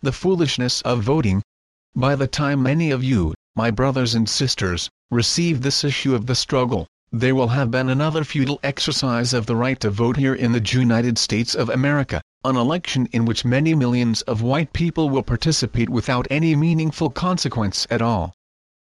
the foolishness of voting. By the time many of you, my brothers and sisters, receive this issue of the struggle, there will have been another futile exercise of the right to vote here in the United States of America, an election in which many millions of white people will participate without any meaningful consequence at all.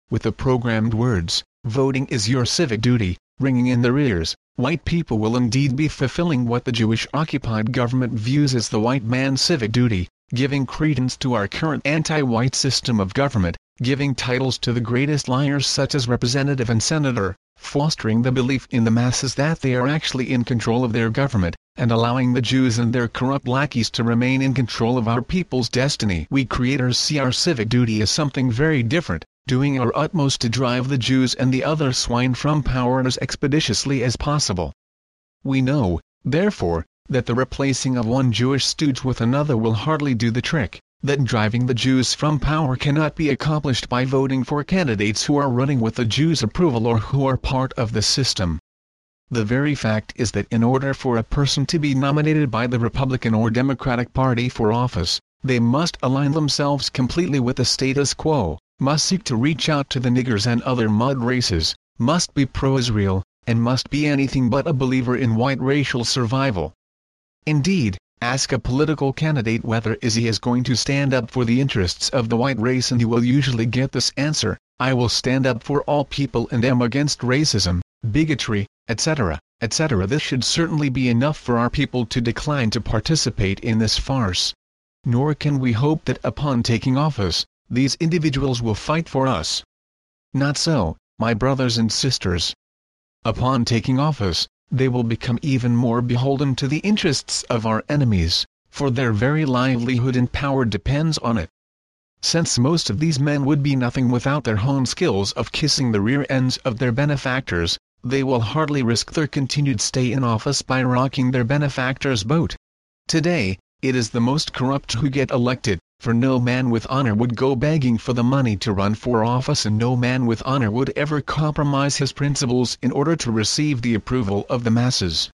With the programmed words, voting is your civic duty, ringing in their ears, white people will indeed be fulfilling what the Jewish-occupied government views as the white man's civic duty, giving credence to our current anti-white system of government, giving titles to the greatest liars such as representative and senator, fostering the belief in the masses that they are actually in control of their government, and allowing the Jews and their corrupt lackeys to remain in control of our people's destiny. We creators see our civic duty as something very different, doing our utmost to drive the Jews and the other swine from power as expeditiously as possible. We know, therefore, that the replacing of one Jewish stooge with another will hardly do the trick, that driving the Jews from power cannot be accomplished by voting for candidates who are running with the Jews' approval or who are part of the system. The very fact is that in order for a person to be nominated by the Republican or Democratic Party for office, they must align themselves completely with the status quo, must seek to reach out to the niggers and other mud races, must be pro-Israel, and must be anything but a believer in white racial survival. Indeed, ask a political candidate whether is he is going to stand up for the interests of the white race and you will usually get this answer, I will stand up for all people and am against racism, bigotry, etc., etc. This should certainly be enough for our people to decline to participate in this farce. Nor can we hope that upon taking office, these individuals will fight for us. Not so, my brothers and sisters. Upon taking office, they will become even more beholden to the interests of our enemies, for their very livelihood and power depends on it. Since most of these men would be nothing without their home skills of kissing the rear ends of their benefactors, they will hardly risk their continued stay in office by rocking their benefactors' boat. Today, it is the most corrupt who get elected, for no man with honor would go begging for the money to run for office and no man with honor would ever compromise his principles in order to receive the approval of the masses.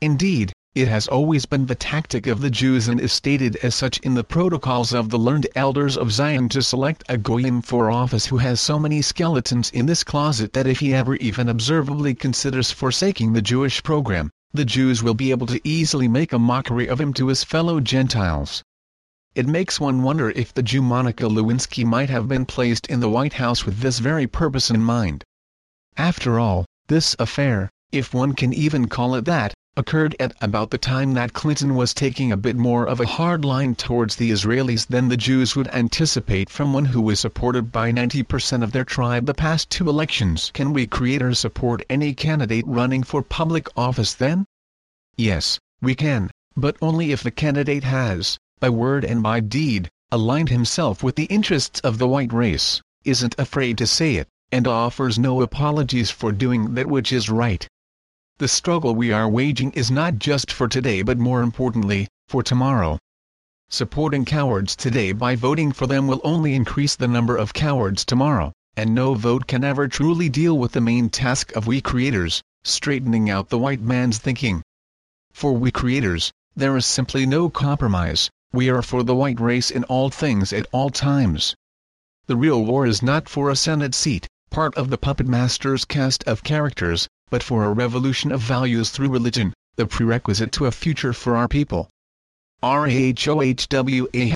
Indeed, it has always been the tactic of the Jews and is stated as such in the protocols of the learned elders of Zion to select a goyim for office who has so many skeletons in this closet that if he ever even observably considers forsaking the Jewish program, the Jews will be able to easily make a mockery of him to his fellow Gentiles. It makes one wonder if the Jew Monica Lewinsky might have been placed in the White House with this very purpose in mind. After all, this affair, if one can even call it that, occurred at about the time that Clinton was taking a bit more of a hard line towards the Israelis than the Jews would anticipate from one who was supported by 90% of their tribe the past two elections. Can we create or support any candidate running for public office then? Yes, we can, but only if the candidate has, by word and by deed, aligned himself with the interests of the white race, isn't afraid to say it, and offers no apologies for doing that which is right. The struggle we are waging is not just for today but more importantly, for tomorrow. Supporting cowards today by voting for them will only increase the number of cowards tomorrow, and no vote can ever truly deal with the main task of we creators, straightening out the white man's thinking. For we creators, there is simply no compromise, we are for the white race in all things at all times. The real war is not for a Senate seat, part of the puppet master's cast of characters, but for a revolution of values through religion, the prerequisite to a future for our people. RAHOWA